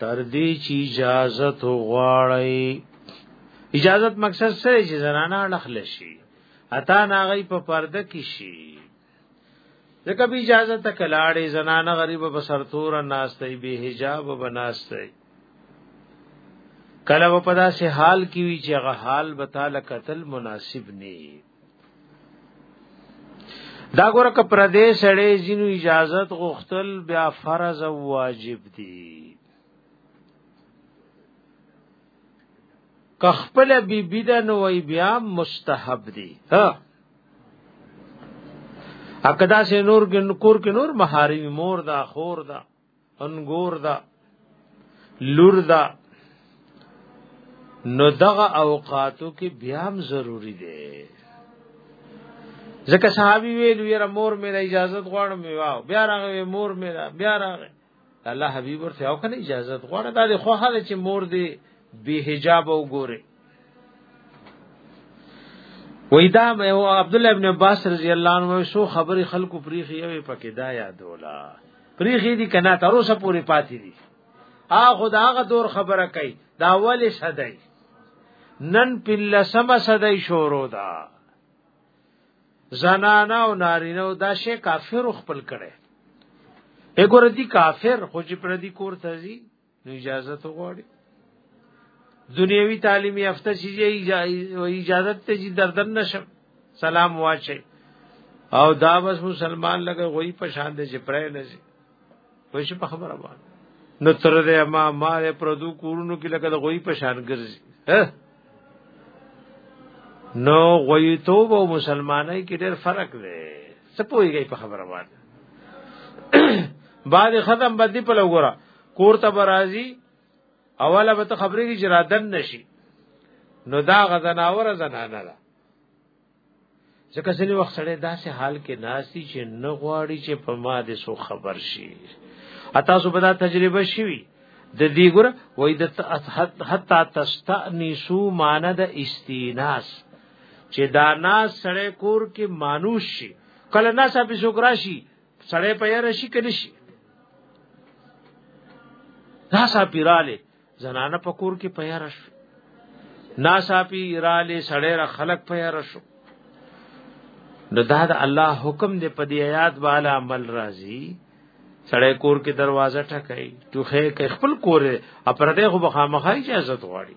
تر دې چې اجازه تو غواړی اجازه مقصد سره چې زنانه لخل شي اتا ناغي په پرده کې شي ځکه به اجازه ته کلاړې زنانه غریب په سرتور ناشته به حجاب بناسته کله په داسې حال کې وی چې هغه حال به تعالی قتل مناسب نه دا ګوره که پر دې سړې جنو اجازت غوښتل بیا فرض او واجب دي که خپل بی بی ده نو وی بیا مستحب دي ها اکدا سه نور ګن کور کې نور مہاری مور دا خور دا انګور دا لور دا نو دغه اوقاتو کې بیا هم ضروری دی ځکه صحابي ویل ویره مور مې اجازه غواړم واو بیا راغې مور مې بیا راغې الله حبيب ورته او کنه اجازه غواړه دا خو هله چې مور دې به حجاب وګوره وېدا مې او عبد الله ابن عباس رضی الله عنه سو خبري خلکو پریخي یو پکې دا یادولا پریخي دي کنا تر اوسه پوری پاتې دي ا خدا غ دور خبره کوي دا ولې صدای نن پله سم صدای شورو دا زنانا او نارینه او دا شی کافر خپل کړي اګور دي کافر خو چې پر دې کور ته ځي نو اجازه ته غواړي دنیوي تعلیم یافته شي اجازه ته چې دردن نشم سلام واچي او دا بس مسلمان لګه غوي په شان دي چې پرې نه شي وښ په خبره باندې نو تر دې ما ما پردو کورونو کې لګه غوي په شان ګرځي نو غوي توب او مسلمانای کې ډېر فرق دی څه پويږي په خبره باندې بعد ختم بدی په لګورا کور ته برازي اوله به ته خبرې کې جرادن نشي نو دا غزناور زنانه ده ځکه ځینې وخت سړی داسې حال کې ناسي چې نه غواړي چې په ما دې سو خبر شي اته سو به دا تجربه شي د دې ګور وای د حتا تستانیسو مان د استیناس چې دا ناس سړی کور کې مانوس شي کله ناس په شکر شي سړی په یاره شي کني شي دا ساپیراله زنانه پکور کې په یاره شو نا ساپی راله سړی را خلق په یاره شو نو دا د الله حکم دی په دې آیات بالا عمل راځي سړی کور کې دروازه ټکای ټوخه کې خپل کور اپرده خو بخامخای اجازه غواړي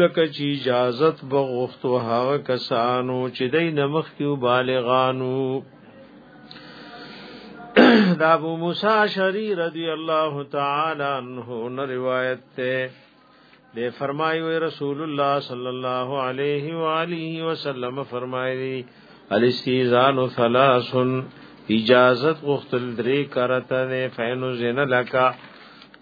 لکه چې اجازت بغوښتو هغه کسانو چې دای نمخ کیو بالغانو دا ابو موسی شری رضی الله تعالی عنہ نه روایت ته دے فرمائی وی رسول اللہ صلی اللہ علیہ وآلہ وسلم فرمائی دی الاستیزان ثلاثن اجازت غختل دری کرتا دے فینو زن لکا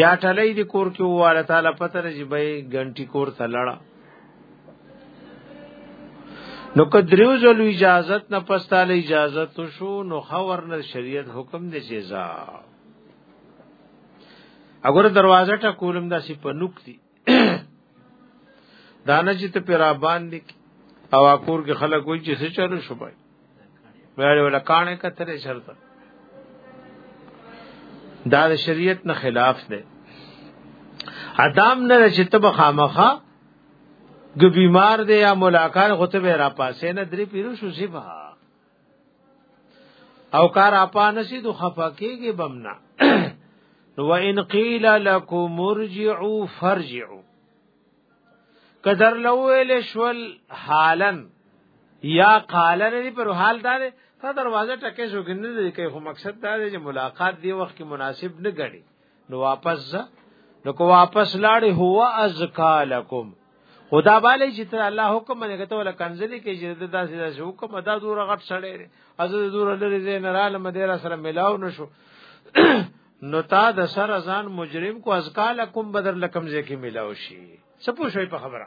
یا ټلې د کور کې واله تعالی پته رځي به غنټي کور ته لړا نو که دریو ځلو اجازت نه پستاله اجازه تو شو نو خور نه شریعت حکم دی جزا اگر دروازه ټکولم داسې په نوک دی دا نه چې ته پر باندې او اکور کې خلک وایي چې څه چلو شو پای ویل ولا کانه کتره شرط دا د شریعت نه خلاف دی ادم نه چې ته بخامخه ګ بیمار دی یا ملاقات غته به را پاسې نه درې پیرو شو سی بها او کار اپا نشي دو خفقېږي بمنا و ان قیل لکم ارجعوا فرجعوا قدر لویل شول حالن یا قالن دی پر حال دار تا دروازه ټکه شو کنه دی کوي خو مقصد دا دی چې ملاقات دی وخت کې مناسب نه غړي نو واپس ځه نو کو واپس لاړې هو ازکا لکم خدا باندې چې ته الله حکم باندې کته ولا کنځلې کې چې دا داسې داسې حکم دا دور غټ سړې از دور لري زین را لم دې را سره ملاو نشو نو تا د سر ازان مجرم کو ازکا لکم بدر لکم زې کې ملاو شي سپو شوي په خبره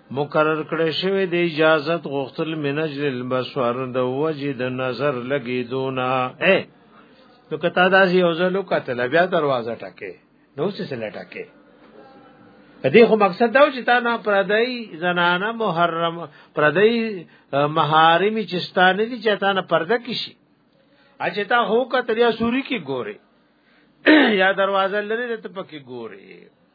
مقرر کړی شوی د اجازه غوښتل منجل البصر د وجه د نظر لګی دونا اے نو کتا دا سی اوزلو قتل بیا دروازه ټکه نو څه سره ټکه دې خو مقصد دا چې تا نه پردای زنانه محرم پردای محارمی چستانه دي چې تا نه پرده کشي اچې تا هو کتل یا سوري کې ګوره یا دروازه لري ته پکې ګوره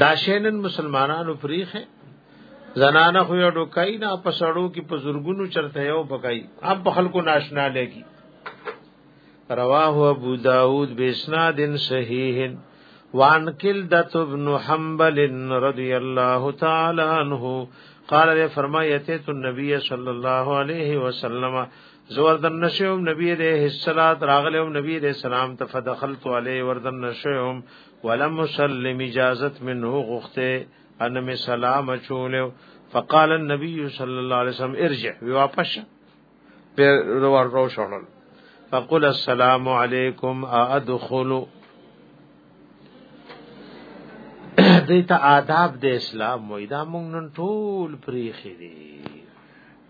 دا شینن مسلمانانو پریخه زنانه خو یو ډوکای نه په سړو کې په زورګونو چرته یو پکای اب په خلکو ناشنا لګي رواه ابو داود بسناد صحیح وان کلدت ابن حنبل رضی الله تعالی عنہ قال فرمایته النبي صلی الله علیه وسلم زور دن نشوم نبی علیہ الصلات راغلم نبی علیہ السلام ته فدخلت علی وردن نشوم ولم مسلم اجازت منه غخته ان می سلام چولیو فقال النبي صلی الله علیه وسلم ارجع واپس پر روان رو شړل فقل السلام علیکم ادخل دیتا آداب د اسلام وای دا مونږ نن ټول پریخي دي